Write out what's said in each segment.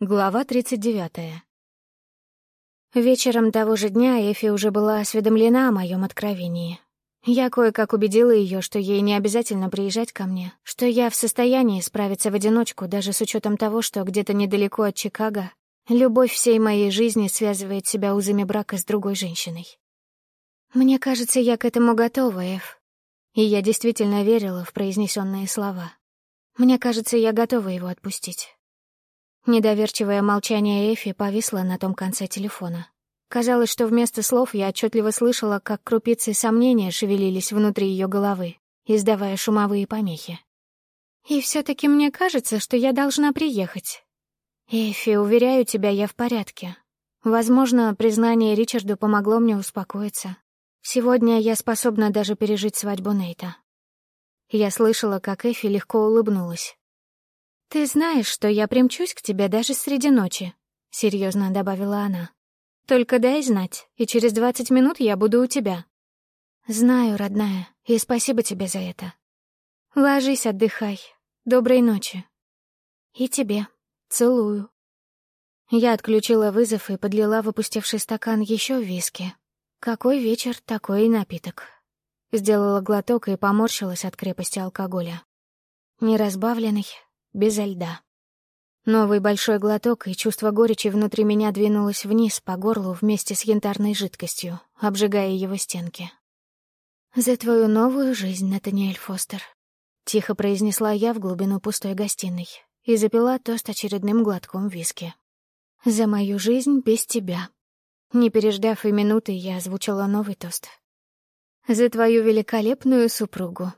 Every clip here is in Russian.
Глава 39. Вечером того же дня Эфи уже была осведомлена о моем откровении. Я кое-как убедила ее, что ей не обязательно приезжать ко мне, что я в состоянии справиться в одиночку, даже с учетом того, что где-то недалеко от Чикаго любовь всей моей жизни связывает себя узами брака с другой женщиной. Мне кажется, я к этому готова, Эф. И я действительно верила в произнесенные слова. Мне кажется, я готова его отпустить. Недоверчивое молчание Эфи повисло на том конце телефона. Казалось, что вместо слов я отчетливо слышала, как крупицы сомнения шевелились внутри ее головы, издавая шумовые помехи. «И все таки мне кажется, что я должна приехать. Эфи, уверяю тебя, я в порядке. Возможно, признание Ричарду помогло мне успокоиться. Сегодня я способна даже пережить свадьбу Нейта». Я слышала, как Эфи легко улыбнулась. «Ты знаешь, что я примчусь к тебе даже среди ночи», — серьезно добавила она. «Только дай знать, и через двадцать минут я буду у тебя». «Знаю, родная, и спасибо тебе за это. Ложись, отдыхай. Доброй ночи». «И тебе. Целую». Я отключила вызов и подлила в опустевший стакан еще виски. Какой вечер, такой и напиток. Сделала глоток и поморщилась от крепости алкоголя. Неразбавленный, безо льда. Новый большой глоток, и чувство горечи внутри меня двинулось вниз по горлу вместе с янтарной жидкостью, обжигая его стенки. «За твою новую жизнь, Натаниэль Фостер», — тихо произнесла я в глубину пустой гостиной и запила тост очередным глотком виски. «За мою жизнь без тебя». Не переждав и минуты, я озвучила новый тост. «За твою великолепную супругу,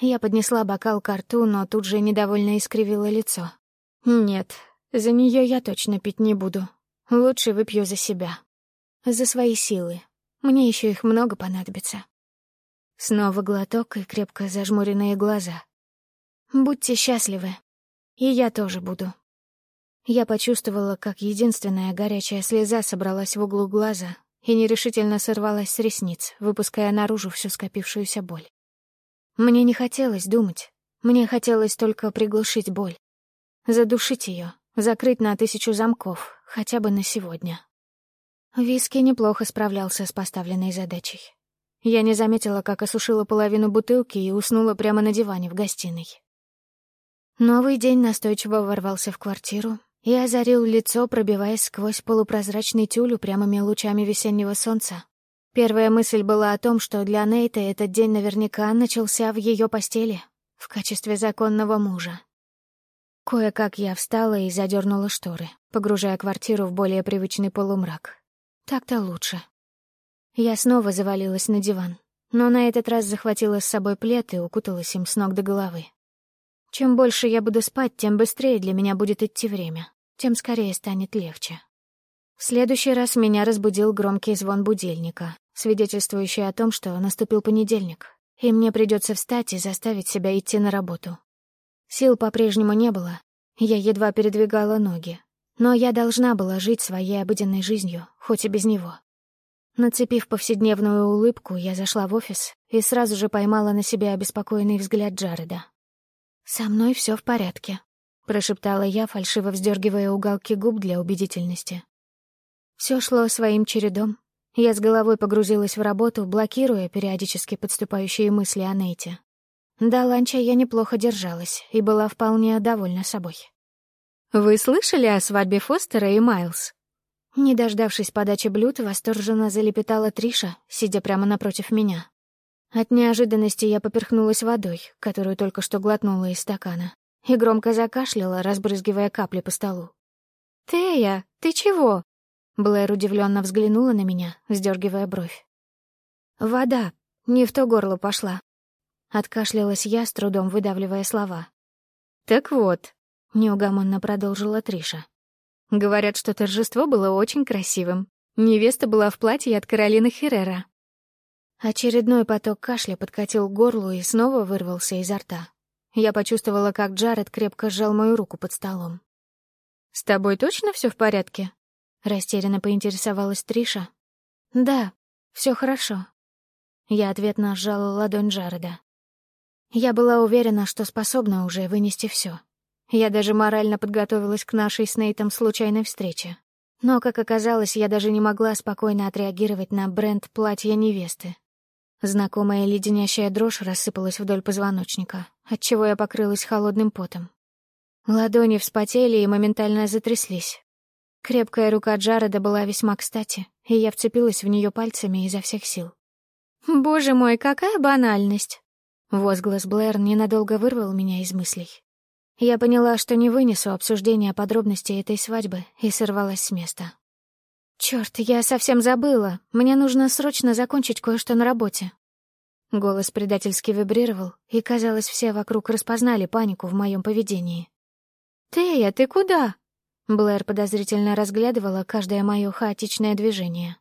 я поднесла бокал к рту, но тут же недовольно искривила лицо. Нет, за нее я точно пить не буду. Лучше выпью за себя. За свои силы. Мне еще их много понадобится. Снова глоток и крепко зажмуренные глаза. Будьте счастливы. И я тоже буду. Я почувствовала, как единственная горячая слеза собралась в углу глаза и нерешительно сорвалась с ресниц, выпуская наружу всю скопившуюся боль. Мне не хотелось думать. Мне хотелось только приглушить боль. Задушить ее, закрыть на тысячу замков, хотя бы на сегодня. Виски неплохо справлялся с поставленной задачей. Я не заметила, как осушила половину бутылки и уснула прямо на диване в гостиной. Новый день настойчиво ворвался в квартиру и озарил лицо, пробиваясь сквозь полупрозрачный тюль упрямыми лучами весеннего солнца. Первая мысль была о том, что для Нейта этот день наверняка начался в ее постели, в качестве законного мужа. Кое-как я встала и задернула шторы, погружая квартиру в более привычный полумрак. Так-то лучше. Я снова завалилась на диван, но на этот раз захватила с собой плед и укуталась им с ног до головы. Чем больше я буду спать, тем быстрее для меня будет идти время, тем скорее станет легче. В следующий раз меня разбудил громкий звон будильника, свидетельствующий о том, что наступил понедельник, и мне придется встать и заставить себя идти на работу. Сил по-прежнему не было, я едва передвигала ноги, но я должна была жить своей обыденной жизнью, хоть и без него. Нацепив повседневную улыбку, я зашла в офис и сразу же поймала на себе обеспокоенный взгляд Джареда. «Со мной все в порядке», — прошептала я, фальшиво вздергивая уголки губ для убедительности. Все шло своим чередом, я с головой погрузилась в работу, блокируя периодически подступающие мысли о Нейте. До ланча я неплохо держалась и была вполне довольна собой. «Вы слышали о свадьбе Фостера и Майлз?» Не дождавшись подачи блюд, восторженно залепетала Триша, сидя прямо напротив меня. От неожиданности я поперхнулась водой, которую только что глотнула из стакана, и громко закашляла, разбрызгивая капли по столу. «Тея, ты чего?» Блэр удивленно взглянула на меня, сдергивая бровь. «Вода. Не в то горло пошла». Откашлялась я, с трудом выдавливая слова. «Так вот», — неугомонно продолжила Триша. «Говорят, что торжество было очень красивым. Невеста была в платье от Каролины Херрера». Очередной поток кашля подкатил к горлу и снова вырвался изо рта. Я почувствовала, как Джаред крепко сжал мою руку под столом. «С тобой точно все в порядке?» Растерянно поинтересовалась Триша. «Да, все хорошо». Я ответно сжала ладонь Джареда. Я была уверена, что способна уже вынести все. Я даже морально подготовилась к нашей с Нейтом случайной встрече. Но, как оказалось, я даже не могла спокойно отреагировать на бренд платья невесты. Знакомая леденящая дрожь рассыпалась вдоль позвоночника, отчего я покрылась холодным потом. Ладони вспотели и моментально затряслись. Крепкая рука Джареда была весьма кстати, и я вцепилась в нее пальцами изо всех сил. «Боже мой, какая банальность!» Возглас Блэр ненадолго вырвал меня из мыслей. Я поняла, что не вынесу обсуждения подробностей этой свадьбы, и сорвалась с места. Черт, я совсем забыла. Мне нужно срочно закончить кое-что на работе. Голос предательски вибрировал, и, казалось, все вокруг распознали панику в моем поведении. «Тея, ты куда?» Блэр подозрительно разглядывала каждое мое хаотичное движение.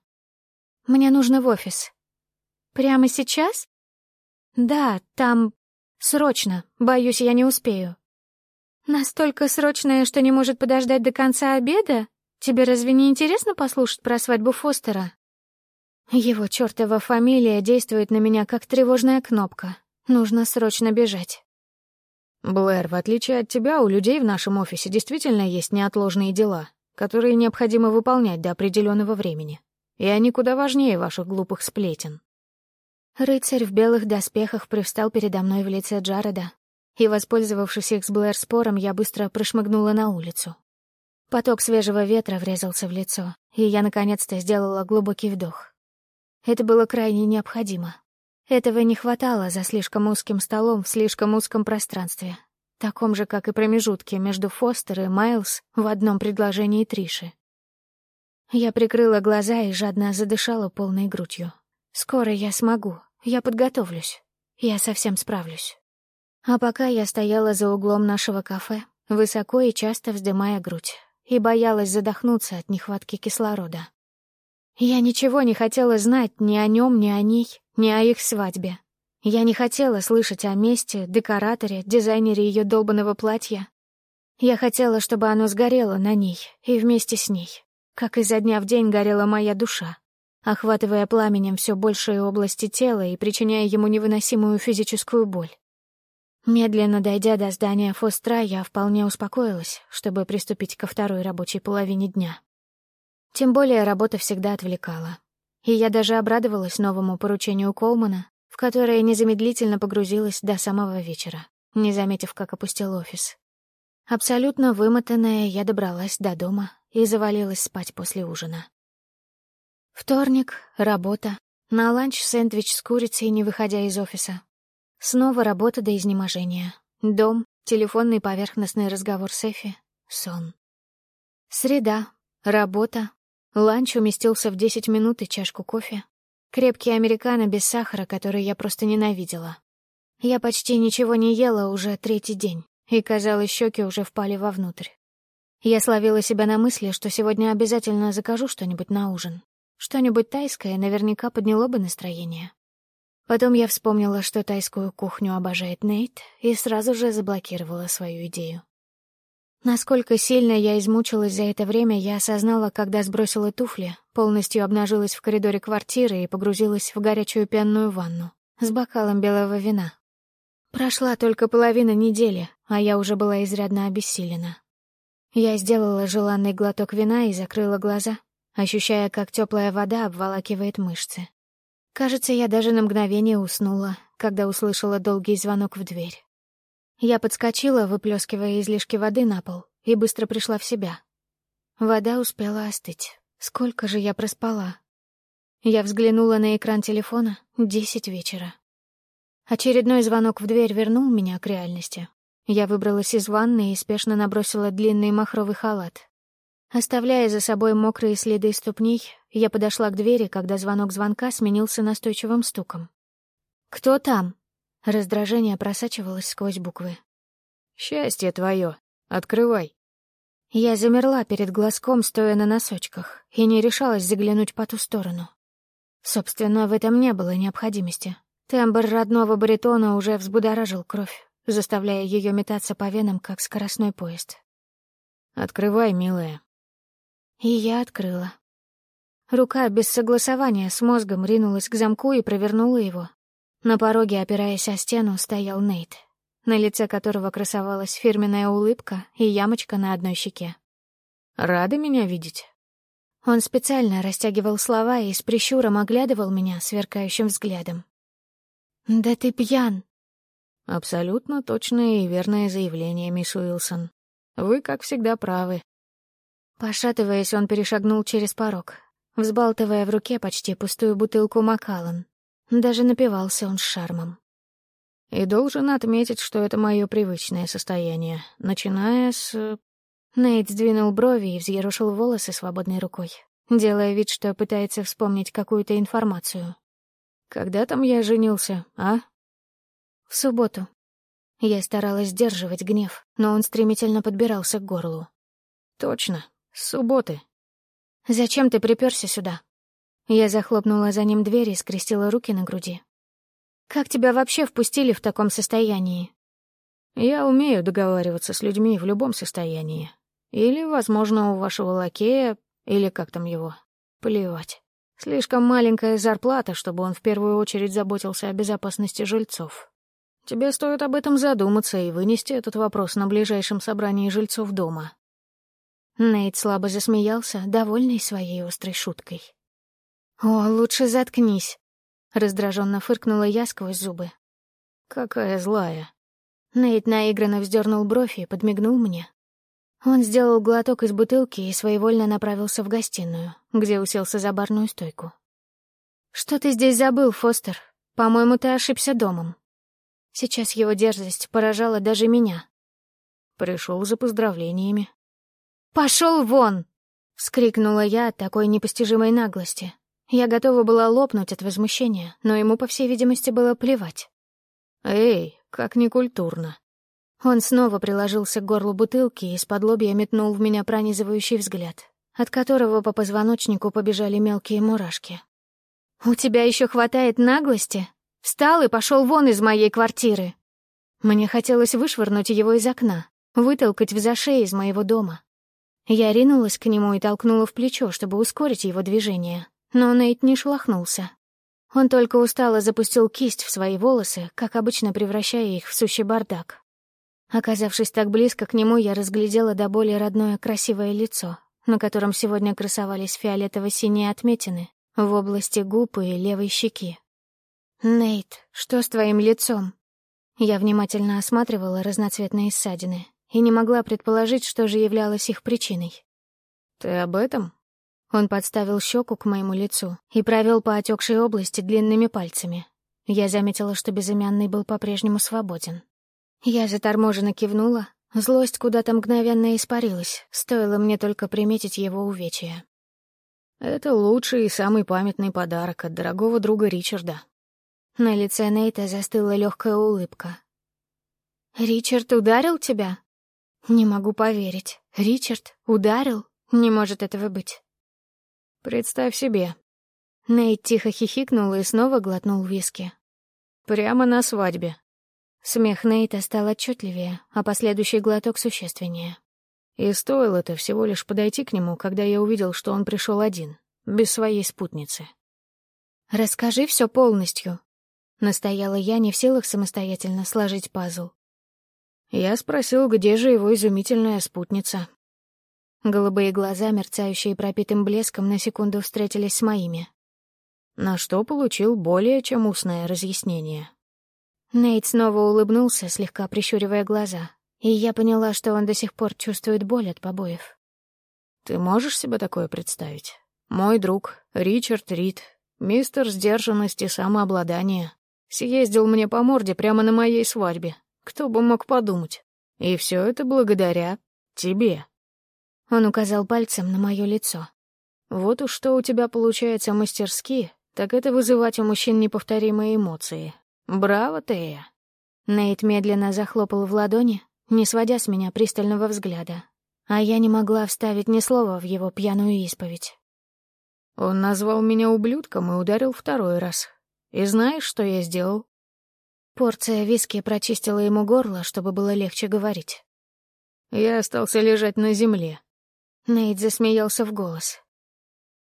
«Мне нужно в офис». «Прямо сейчас?» «Да, там... Срочно. Боюсь, я не успею». «Настолько срочное, что не может подождать до конца обеда? Тебе разве не интересно послушать про свадьбу Фостера?» Его чертова фамилия действует на меня как тревожная кнопка. Нужно срочно бежать. «Блэр, в отличие от тебя, у людей в нашем офисе действительно есть неотложные дела, которые необходимо выполнять до определенного времени. И они куда важнее ваших глупых сплетен». Рыцарь в белых доспехах привстал передо мной в лице Джареда, и, воспользовавшись их с Блэр спором, я быстро прошмыгнула на улицу. Поток свежего ветра врезался в лицо, и я наконец-то сделала глубокий вдох. Это было крайне необходимо. Этого не хватало за слишком узким столом в слишком узком пространстве, таком же, как и промежутки между Фостер и Майлз в одном предложении Триши. Я прикрыла глаза и жадно задышала полной грудью. Скоро я смогу, я подготовлюсь, я совсем справлюсь. А пока я стояла за углом нашего кафе, высоко и часто вздымая грудь, и боялась задохнуться от нехватки кислорода. Я ничего не хотела знать ни о нем, ни о ней, ни о их свадьбе. Я не хотела слышать о месте, декораторе, дизайнере ее долбанного платья. Я хотела, чтобы оно сгорело на ней и вместе с ней, как изо дня в день горела моя душа, охватывая пламенем все большие области тела и причиняя ему невыносимую физическую боль. Медленно дойдя до здания Фостра, я вполне успокоилась, чтобы приступить ко второй рабочей половине дня. Тем более работа всегда отвлекала. И я даже обрадовалась новому поручению Колмана, в которое незамедлительно погрузилась до самого вечера, не заметив, как опустел офис. Абсолютно вымотанная, я добралась до дома и завалилась спать после ужина. Вторник, работа, на ланч сэндвич с курицей, не выходя из офиса. Снова работа до изнеможения. Дом, телефонный поверхностный разговор с Эфи, сон. Среда, работа, Ланч уместился в 10 минут и чашку кофе. Крепкий американо без сахара, который я просто ненавидела. Я почти ничего не ела уже третий день, и, казалось, щеки уже впали вовнутрь. Я словила себя на мысли, что сегодня обязательно закажу что-нибудь на ужин. Что-нибудь тайское наверняка подняло бы настроение. Потом я вспомнила, что тайскую кухню обожает Нейт, и сразу же заблокировала свою идею. Насколько сильно я измучилась за это время, я осознала, когда сбросила туфли, полностью обнажилась в коридоре квартиры и погрузилась в горячую пенную ванну с бокалом белого вина. Прошла только половина недели, а я уже была изрядно обессилена. Я сделала желанный глоток вина и закрыла глаза, ощущая, как теплая вода обволакивает мышцы. Кажется, я даже на мгновение уснула, когда услышала долгий звонок в дверь. Я подскочила, выплескивая излишки воды на пол, и быстро пришла в себя. Вода успела остыть. Сколько же я проспала? Я взглянула на экран телефона. Десять вечера. Очередной звонок в дверь вернул меня к реальности. Я выбралась из ванны и спешно набросила длинный махровый халат. Оставляя за собой мокрые следы ступней, я подошла к двери, когда звонок звонка сменился настойчивым стуком. «Кто там?» Раздражение просачивалось сквозь буквы. «Счастье твое! Открывай!» Я замерла перед глазком, стоя на носочках, и не решалась заглянуть по ту сторону. Собственно, в этом не было необходимости. Тембр родного баритона уже взбудоражил кровь, заставляя ее метаться по венам, как скоростной поезд. «Открывай, милая». И я открыла. Рука без согласования с мозгом ринулась к замку и провернула его, на пороге, опираясь о стену, стоял Нейт. на лице которого красовалась фирменная улыбка и ямочка на одной щеке. «Рады меня видеть?» Он специально растягивал слова и с прищуром оглядывал меня сверкающим взглядом. «Да ты пьян!» «Абсолютно точное и верное заявление, мисс Уилсон. Вы, как всегда, правы». Пошатываясь, он перешагнул через порог, взбалтывая в руке почти пустую бутылку Макалан. Даже напивался он с шармом. И должен отметить, что это мое привычное состояние, начиная с... Нейт сдвинул брови и взъерушил волосы свободной рукой, делая вид, что пытается вспомнить какую-то информацию. «Когда там я женился, а?» «В субботу». Я старалась сдерживать гнев, но он стремительно подбирался к горлу. «Точно, с субботы». «Зачем ты приперся сюда?» Я захлопнула за ним дверь и скрестила руки на груди. «Как тебя вообще впустили в таком состоянии?» «Я умею договариваться с людьми в любом состоянии. Или, возможно, у вашего лакея, или как там его. Плевать. Слишком маленькая зарплата, чтобы он в первую очередь заботился о безопасности жильцов. Тебе стоит об этом задуматься и вынести этот вопрос на ближайшем собрании жильцов дома». Нейт слабо засмеялся, довольный своей острой шуткой. «О, лучше заткнись!» — раздраженно фыркнула я сквозь зубы. «Какая злая!» Нейт наигранно вздернул бровь и подмигнул мне. Он сделал глоток из бутылки и своевольно направился в гостиную, где уселся за барную стойку. «Что ты здесь забыл, Фостер? По-моему, ты ошибся домом». Сейчас его дерзость поражала даже меня. Пришел за поздравлениями. «Пошел вон!» — вскрикнула я от такой непостижимой наглости. Я готова была лопнуть от возмущения, но ему, по всей видимости, было плевать. «Эй, как некультурно!» Он снова приложился к горлу бутылки и из-под лобья метнул в меня пронизывающий взгляд, от которого по позвоночнику побежали мелкие мурашки. «У тебя еще хватает наглости? Встал и пошел вон из моей квартиры!» Мне хотелось вышвырнуть его из окна, вытолкать в зашей из моего дома. Я ринулась к нему и толкнула в плечо, чтобы ускорить его движение, но Нейт не шелохнулся. Он только устало запустил кисть в свои волосы, как обычно превращая их в сущий бардак. Оказавшись так близко к нему, я разглядела до боли родное красивое лицо, на котором сегодня красовались фиолетово-синие отметины в области губ и левой щеки. «Нейт, что с твоим лицом?» Я внимательно осматривала разноцветные ссадины и не могла предположить, что же являлось их причиной. «Ты об этом?» Он подставил щеку к моему лицу и провел по отекшей области длинными пальцами. Я заметила, что безымянный был по-прежнему свободен. Я заторможенно кивнула. Злость куда-то мгновенно испарилась, стоило мне только приметить его увечья. «Это лучший и самый памятный подарок от дорогого друга Ричарда». На лице Нейта застыла легкая улыбка. «Ричард ударил тебя?» «Не могу поверить. Ричард ударил? Не может этого быть». «Представь себе». Нейт тихо хихикнул и снова глотнул виски. «Прямо на свадьбе». Смех Нейта стал отчетливее, а последующий глоток существеннее. И стоило это всего лишь подойти к нему, когда я увидел, что он пришел один, без своей спутницы. «Расскажи все полностью», — настояла я, не в силах самостоятельно сложить пазл. Я спросил, где же его изумительная спутница, Голубые глаза, мерцающие пропитым блеском, на секунду встретились с моими. На что получил более чем устное разъяснение. Нейт снова улыбнулся, слегка прищуривая глаза, и я поняла, что он до сих пор чувствует боль от побоев. «Ты можешь себе такое представить? Мой друг, Ричард Рид, мистер сдержанности и самообладания, съездил мне по морде прямо на моей свадьбе. Кто бы мог подумать? И все это благодаря тебе». Он указал пальцем на мое лицо. «Вот уж что у тебя получается мастерски, так это вызывать у мужчин неповторимые эмоции. Браво, Тея!» Нейт медленно захлопал в ладони, не сводя с меня пристального взгляда, а я не могла вставить ни слова в его пьяную исповедь. Он назвал меня ублюдком и ударил второй раз. И знаешь, что я сделал? Порция виски прочистила ему горло, чтобы было легче говорить. Я остался лежать на земле, Нейт засмеялся в голос.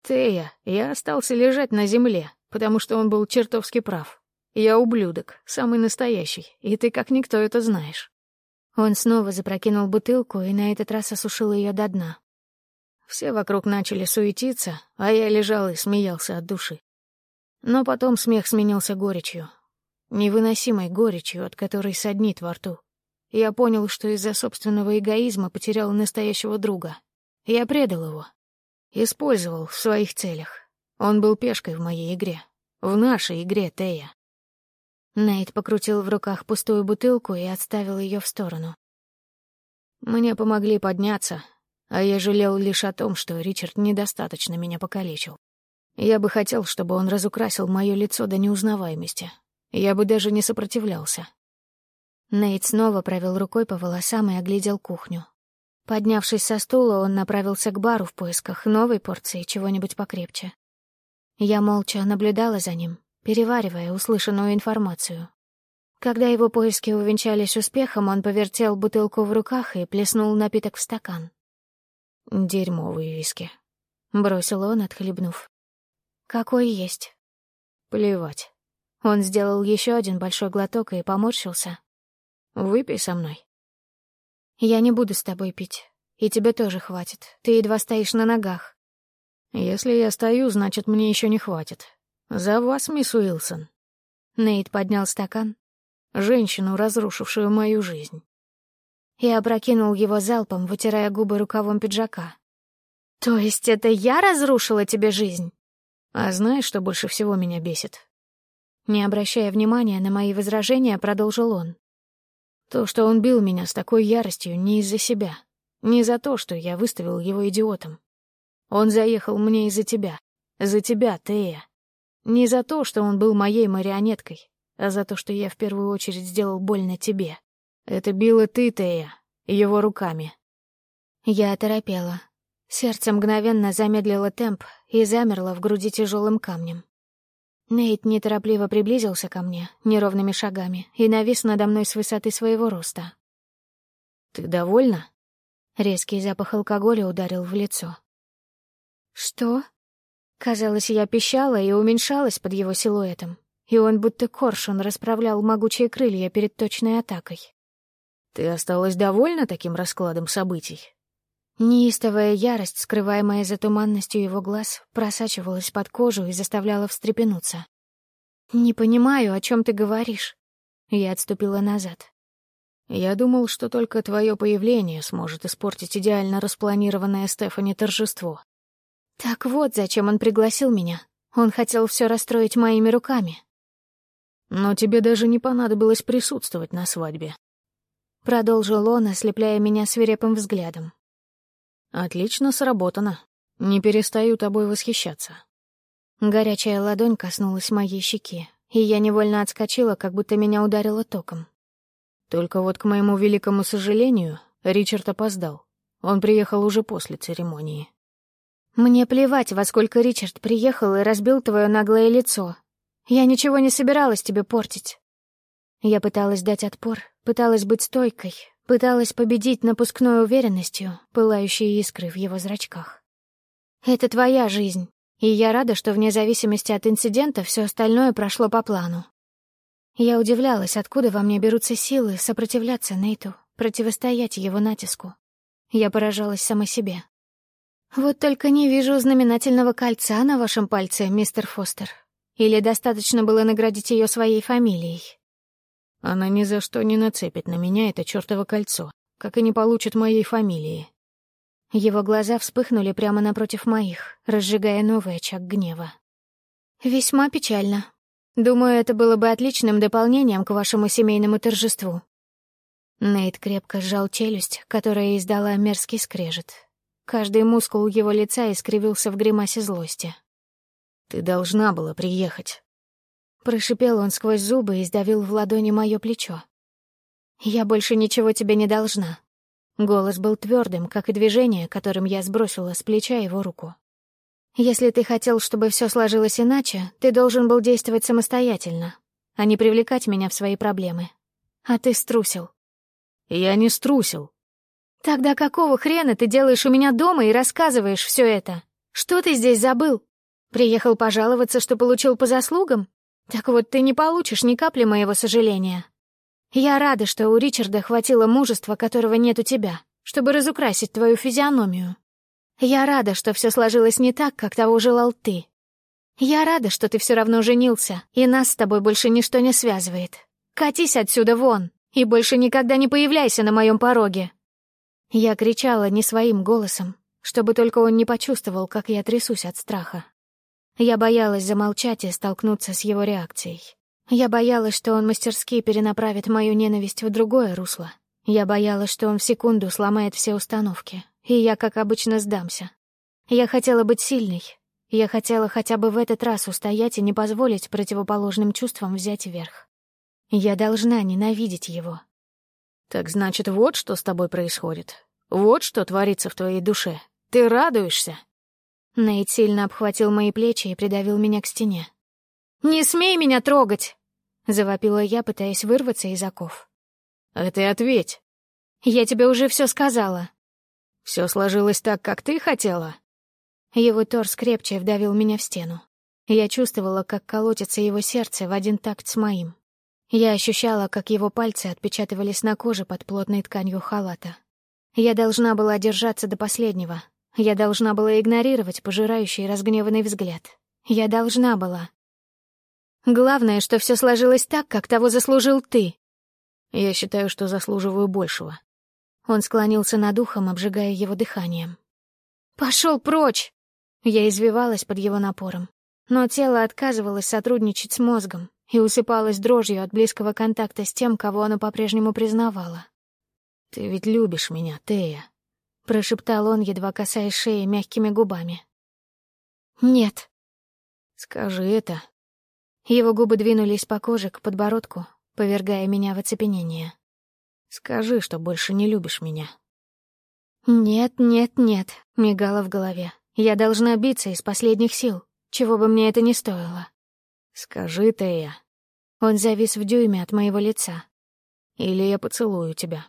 «Тея, я остался лежать на земле, потому что он был чертовски прав. Я ублюдок, самый настоящий, и ты как никто это знаешь». Он снова запрокинул бутылку и на этот раз осушил ее до дна. Все вокруг начали суетиться, а я лежал и смеялся от души. Но потом смех сменился горечью. Невыносимой горечью, от которой саднит во рту. Я понял, что из-за собственного эгоизма потерял настоящего друга. Я предал его. Использовал в своих целях. Он был пешкой в моей игре. В нашей игре, Тея. Нейт покрутил в руках пустую бутылку и отставил ее в сторону. Мне помогли подняться, а я жалел лишь о том, что Ричард недостаточно меня покалечил. Я бы хотел, чтобы он разукрасил мое лицо до неузнаваемости. Я бы даже не сопротивлялся. Нейт снова провел рукой по волосам и оглядел кухню. Поднявшись со стула, он направился к бару в поисках новой порции чего-нибудь покрепче. Я молча наблюдала за ним, переваривая услышанную информацию. Когда его поиски увенчались успехом, он повертел бутылку в руках и плеснул напиток в стакан. «Дерьмовые виски», — бросил он, отхлебнув. «Какой есть?» «Плевать». Он сделал еще один большой глоток и поморщился. «Выпей со мной». «Я не буду с тобой пить. И тебе тоже хватит. Ты едва стоишь на ногах». «Если я стою, значит, мне еще не хватит. За вас, мисс Уилсон». Нейт поднял стакан. «Женщину, разрушившую мою жизнь» и опрокинул его залпом, вытирая губы рукавом пиджака. «То есть это я разрушила тебе жизнь?» «А знаешь, что больше всего меня бесит?» Не обращая внимания на мои возражения, продолжил он. «То, что он бил меня с такой яростью не из-за себя, не за то, что я выставил его идиотом. Он заехал мне из-за тебя, за тебя, Тея. Не за то, что он был моей марионеткой, а за то, что я в первую очередь сделал больно тебе. Это била ты, Тея, его руками. Я оторопела. Сердце мгновенно замедлило темп и замерло в груди тяжелым камнем. Нейт неторопливо приблизился ко мне неровными шагами и навис надо мной с высоты своего роста. «Ты довольна?» Резкий запах алкоголя ударил в лицо. «Что?» Казалось, я пищала и уменьшалась под его силуэтом, и он будто коршун расправлял могучие крылья перед точной атакой. Ты осталась довольна таким раскладом событий? Неистовая ярость, скрываемая за туманностью его глаз, просачивалась под кожу и заставляла встрепенуться. «Не понимаю, о чем ты говоришь». Я отступила назад. «Я думал, что только твое появление сможет испортить идеально распланированное Стефани торжество». «Так вот, зачем он пригласил меня. Он хотел все расстроить моими руками». «Но тебе даже не понадобилось присутствовать на свадьбе. Продолжил он, ослепляя меня свирепым взглядом. «Отлично сработано. Не перестаю тобой восхищаться». Горячая ладонь коснулась моей щеки, и я невольно отскочила, как будто меня ударило током. Только вот, к моему великому сожалению, Ричард опоздал. Он приехал уже после церемонии. «Мне плевать, во сколько Ричард приехал и разбил твое наглое лицо. Я ничего не собиралась тебе портить». Я пыталась дать отпор, Пыталась быть стойкой, пыталась победить напускной уверенностью, пылающие искры в его зрачках. «Это твоя жизнь, и я рада, что вне зависимости от инцидента все остальное прошло по плану». Я удивлялась, откуда во мне берутся силы сопротивляться Нейту, противостоять его натиску. Я поражалась самой себе. «Вот только не вижу знаменательного кольца на вашем пальце, мистер Фостер. Или достаточно было наградить ее своей фамилией?» Она ни за что не нацепит на меня это чёртово кольцо, как и не получит моей фамилии. Его глаза вспыхнули прямо напротив моих, разжигая новый очаг гнева. «Весьма печально. Думаю, это было бы отличным дополнением к вашему семейному торжеству». Нейт крепко сжал челюсть, которая издала мерзкий скрежет. Каждый мускул его лица искривился в гримасе злости. «Ты должна была приехать. Прошипел он сквозь зубы и сдавил в ладони мое плечо. «Я больше ничего тебе не должна». Голос был твердым, как и движение, которым я сбросила с плеча его руку. «Если ты хотел, чтобы все сложилось иначе, ты должен был действовать самостоятельно, а не привлекать меня в свои проблемы. А ты струсил». «Я не струсил». «Тогда какого хрена ты делаешь у меня дома и рассказываешь все это? Что ты здесь забыл? Приехал пожаловаться, что получил по заслугам? Так вот, ты не получишь ни капли моего сожаления. Я рада, что у Ричарда хватило мужества, которого нет у тебя, чтобы разукрасить твою физиономию. Я рада, что все сложилось не так, как того желал ты. Я рада, что ты все равно женился, и нас с тобой больше ничто не связывает. Катись отсюда вон, и больше никогда не появляйся на моем пороге. Я кричала не своим голосом, чтобы только он не почувствовал, как я трясусь от страха. Я боялась замолчать и столкнуться с его реакцией. Я боялась, что он мастерски перенаправит мою ненависть в другое русло. Я боялась, что он в секунду сломает все установки, и я, как обычно, сдамся. Я хотела быть сильной. Я хотела хотя бы в этот раз устоять и не позволить противоположным чувствам взять верх. Я должна ненавидеть его. Так значит, вот что с тобой происходит. Вот что творится в твоей душе. Ты радуешься? Нейт сильно обхватил мои плечи и придавил меня к стене. «Не смей меня трогать!» — завопила я, пытаясь вырваться из оков. «А ты ответь!» «Я тебе уже все сказала». «Все сложилось так, как ты хотела?» Его торс крепче вдавил меня в стену. Я чувствовала, как колотится его сердце в один такт с моим. Я ощущала, как его пальцы отпечатывались на коже под плотной тканью халата. Я должна была держаться до последнего, я должна была игнорировать пожирающий разгневанный взгляд. Я должна была. Главное, что все сложилось так, как того заслужил ты. Я считаю, что заслуживаю большего. Он склонился над ухом, обжигая его дыханием. Пошел прочь! Я извивалась под его напором, но тело отказывалось сотрудничать с мозгом и усыпалось дрожью от близкого контакта с тем, кого оно по-прежнему признавало. «Ты ведь любишь меня, Тея», — прошептал он, едва касаясь шеи мягкими губами. «Нет». «Скажи это». Его губы двинулись по коже к подбородку, повергая меня в оцепенение. «Скажи, что больше не любишь меня». «Нет, нет, нет», — мигало в голове. «Я должна биться из последних сил, чего бы мне это ни стоило». «Скажи, Тея». Он завис в дюйме от моего лица. «Или я поцелую тебя».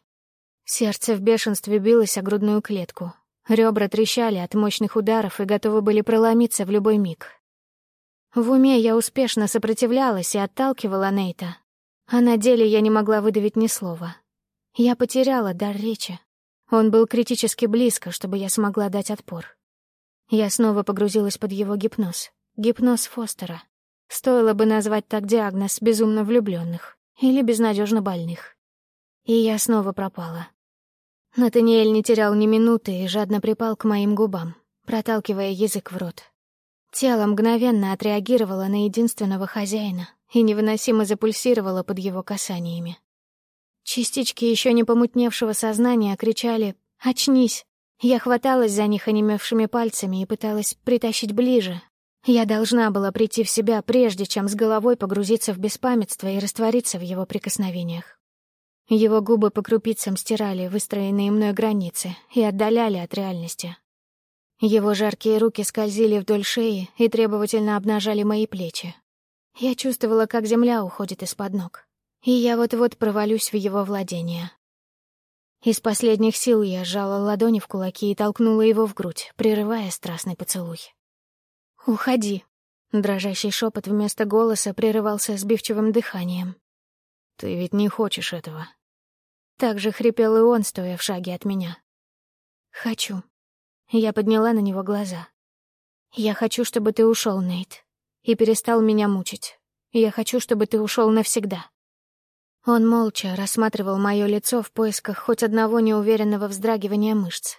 Сердце в бешенстве билось о грудную клетку. Ребра трещали от мощных ударов и готовы были проломиться в любой миг. В уме я успешно сопротивлялась и отталкивала Нейта, а на деле я не могла выдавить ни слова. Я потеряла дар речи. Он был критически близко, чтобы я смогла дать отпор. Я снова погрузилась под его гипноз. Гипноз Фостера. Стоило бы назвать так диагноз безумно влюбленных или безнадежно больных. И я снова пропала. Натаниэль не терял ни минуты и жадно припал к моим губам, проталкивая язык в рот. Тело мгновенно отреагировало на единственного хозяина и невыносимо запульсировало под его касаниями. Частички еще не помутневшего сознания кричали «Очнись!». Я хваталась за них онемевшими пальцами и пыталась притащить ближе. Я должна была прийти в себя, прежде чем с головой погрузиться в беспамятство и раствориться в его прикосновениях. Его губы по крупицам стирали выстроенные мной границы и отдаляли от реальности. Его жаркие руки скользили вдоль шеи и требовательно обнажали мои плечи. Я чувствовала, как земля уходит из-под ног, и я вот-вот провалюсь в его владение. Из последних сил я сжала ладони в кулаки и толкнула его в грудь, прерывая страстный поцелуй. «Уходи!» Дрожащий шепот вместо голоса прерывался сбивчивым дыханием. Ты ведь не хочешь этого. Так же хрипел и он, стоя в шаге от меня. Хочу. Я подняла на него глаза. Я хочу, чтобы ты ушел, Нейт, и перестал меня мучить. Я хочу, чтобы ты ушел навсегда. Он молча рассматривал мое лицо в поисках хоть одного неуверенного вздрагивания мышц.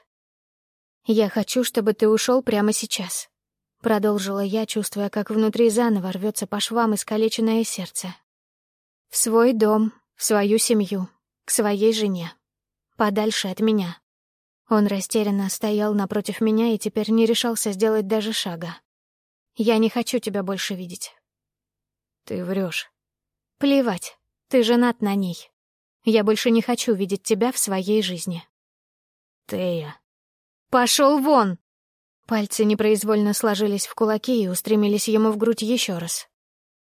«Я хочу, чтобы ты ушел прямо сейчас», — продолжила я, чувствуя, как внутри заново рвется по швам искалеченное сердце. В свой дом, в свою семью, к своей жене. Подальше от меня. Он растерянно стоял напротив меня и теперь не решался сделать даже шага. «Я не хочу тебя больше видеть». «Ты врешь. «Плевать. Ты женат на ней. Я больше не хочу видеть тебя в своей жизни». «Тея». «Пошел вон!» Пальцы непроизвольно сложились в кулаки и устремились ему в грудь еще раз.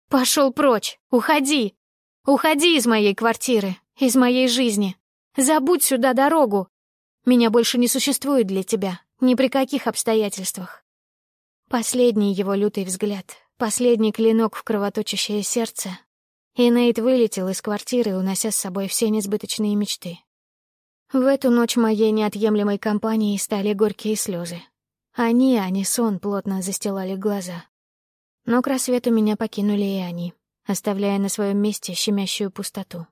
«Пошел прочь! Уходи!» Уходи из моей квартиры, из моей жизни. Забудь сюда дорогу. Меня больше не существует для тебя, ни при каких обстоятельствах. Последний его лютый взгляд, Последний клинок в кровоточащее сердце. И Нейт вылетел из квартиры, унося с собой все несбыточные мечты. В эту ночь моей неотъемлемой компанией стали горькие слезы. Они, а не сон, плотно застилали глаза. Но к рассвету меня покинули и они, оставляя на своем месте щемящую пустоту.